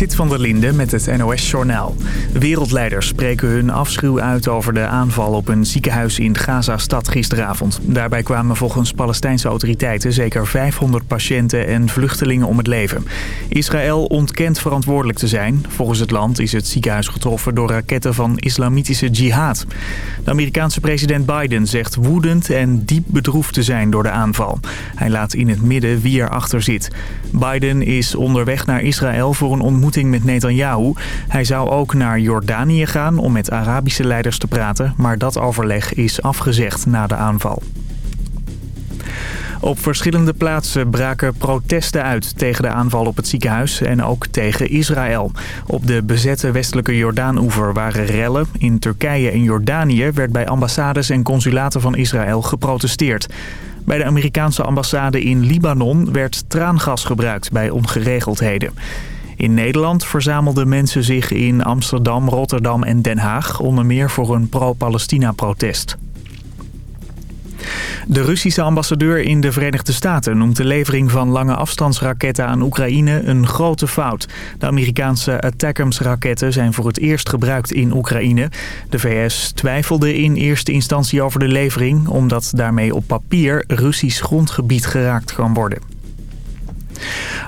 Zit van der Linde met het NOS-journaal. Wereldleiders spreken hun afschuw uit over de aanval op een ziekenhuis in Gaza-stad gisteravond. Daarbij kwamen volgens Palestijnse autoriteiten zeker 500 patiënten en vluchtelingen om het leven. Israël ontkent verantwoordelijk te zijn. Volgens het land is het ziekenhuis getroffen door raketten van islamitische jihad. De Amerikaanse president Biden zegt woedend en diep bedroefd te zijn door de aanval. Hij laat in het midden wie erachter zit. Biden is onderweg naar Israël voor een ontmoeting met Netanyahu. Hij zou ook naar Jordanië gaan om met Arabische leiders te praten... maar dat overleg is afgezegd na de aanval. Op verschillende plaatsen braken protesten uit tegen de aanval op het ziekenhuis en ook tegen Israël. Op de bezette westelijke Jordaan-oever waren rellen. In Turkije en Jordanië werd bij ambassades en consulaten van Israël geprotesteerd. Bij de Amerikaanse ambassade in Libanon werd traangas gebruikt bij ongeregeldheden. In Nederland verzamelden mensen zich in Amsterdam, Rotterdam en Den Haag... onder meer voor een pro-Palestina-protest. De Russische ambassadeur in de Verenigde Staten noemt de levering van lange afstandsraketten aan Oekraïne een grote fout. De Amerikaanse Attackams-raketten zijn voor het eerst gebruikt in Oekraïne. De VS twijfelde in eerste instantie over de levering... omdat daarmee op papier Russisch grondgebied geraakt kan worden.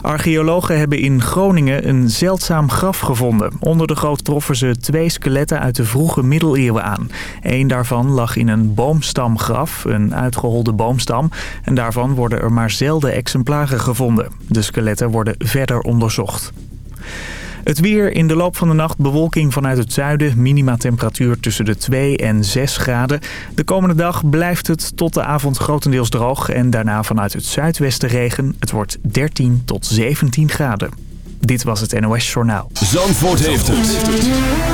Archeologen hebben in Groningen een zeldzaam graf gevonden. Onder de grot troffen ze twee skeletten uit de vroege middeleeuwen aan. Eén daarvan lag in een boomstamgraf, een uitgeholde boomstam. En daarvan worden er maar zelden exemplaren gevonden. De skeletten worden verder onderzocht. Het weer in de loop van de nacht bewolking vanuit het zuiden. Minima temperatuur tussen de 2 en 6 graden. De komende dag blijft het tot de avond grotendeels droog. En daarna vanuit het zuidwesten regen. Het wordt 13 tot 17 graden. Dit was het NOS Journaal. Zandvoort heeft het.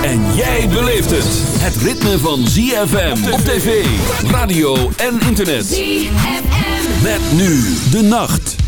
En jij beleeft het. Het ritme van ZFM op tv, radio en internet. ZFM. Met nu de nacht.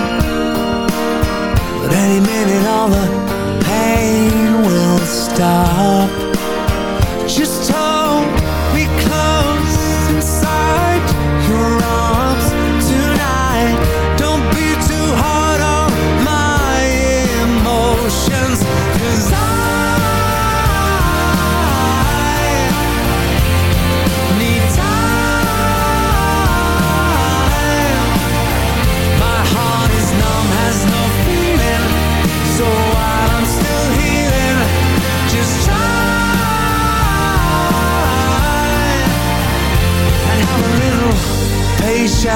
Any minute all the pain will stop.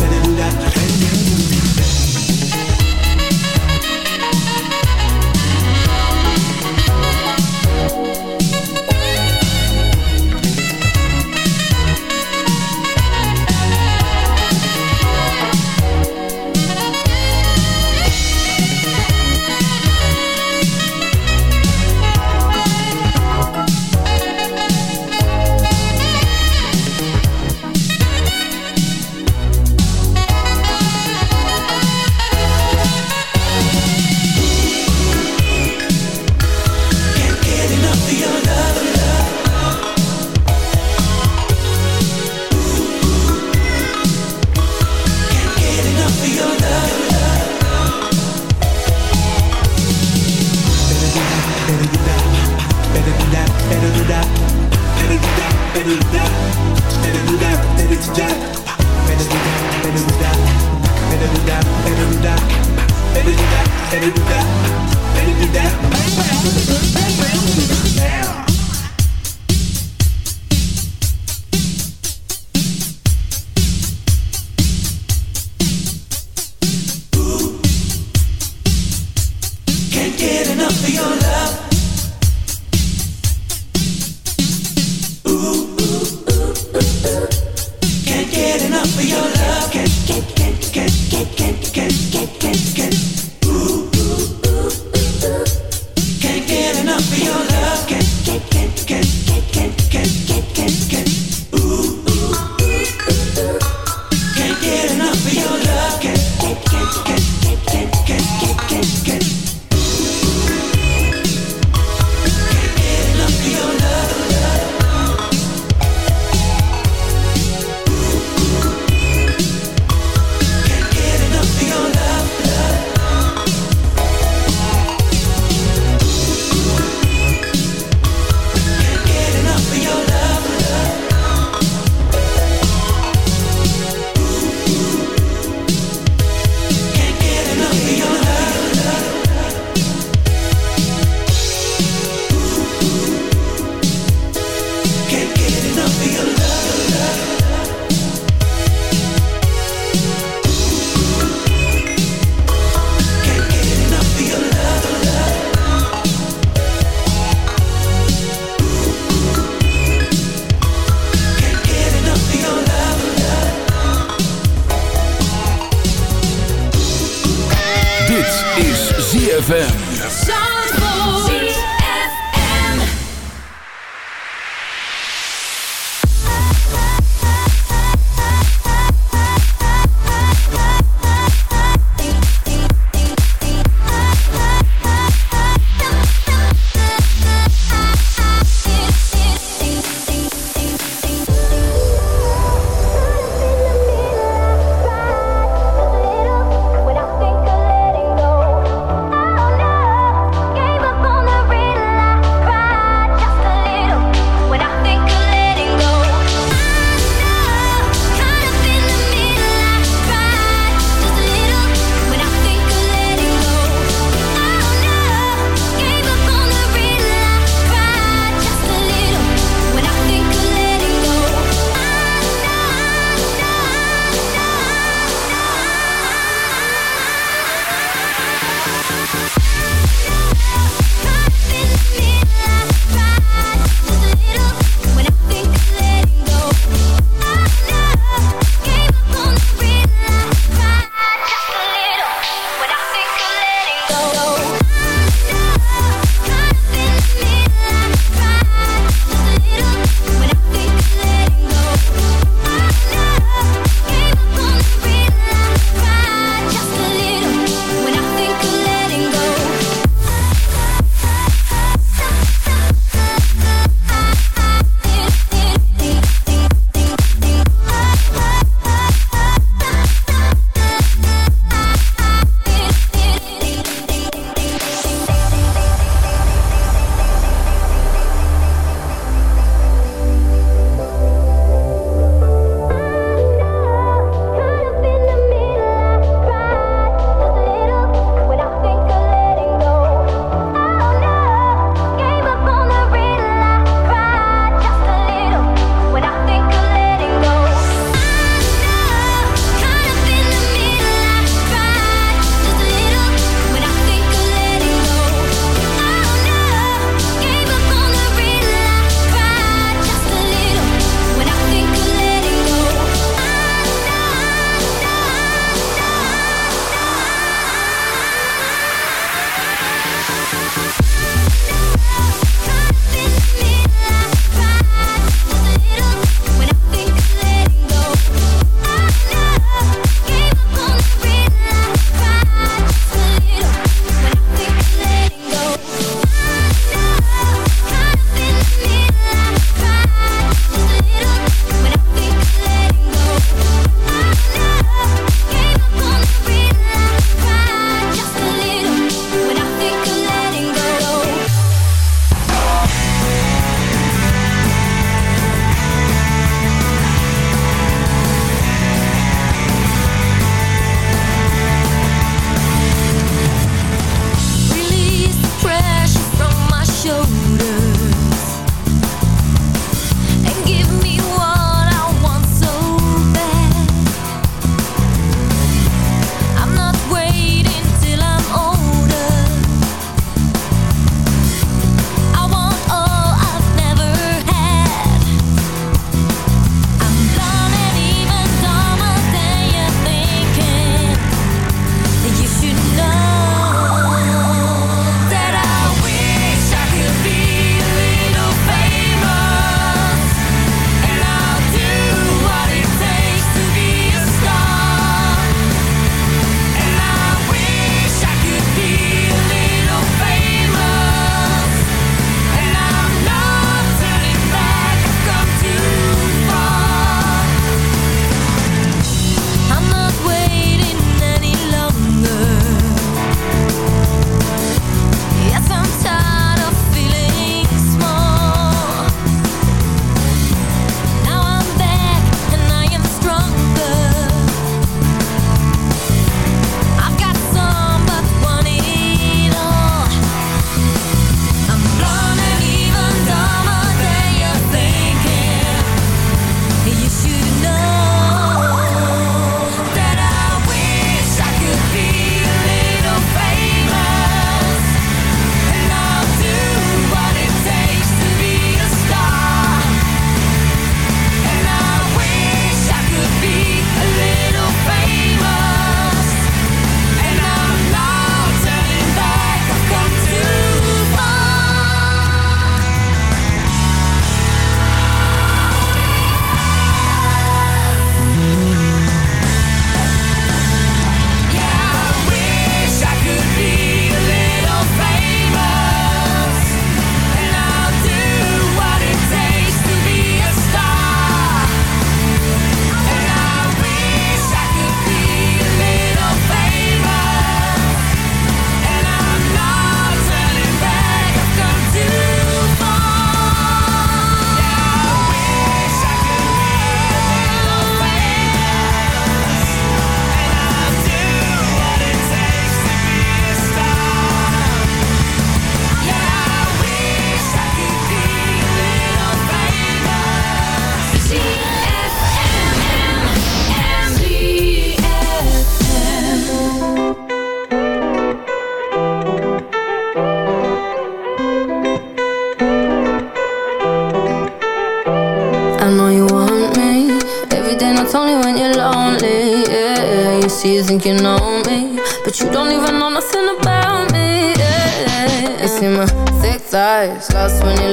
better do.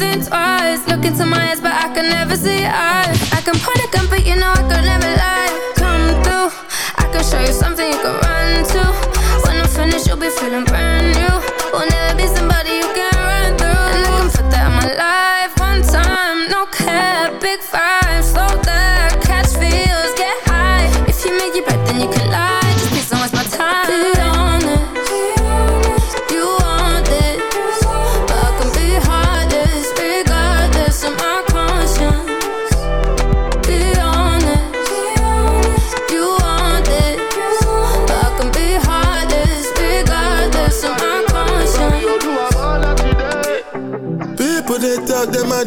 twice. Look into my eyes, but I can never see eyes.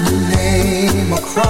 The name across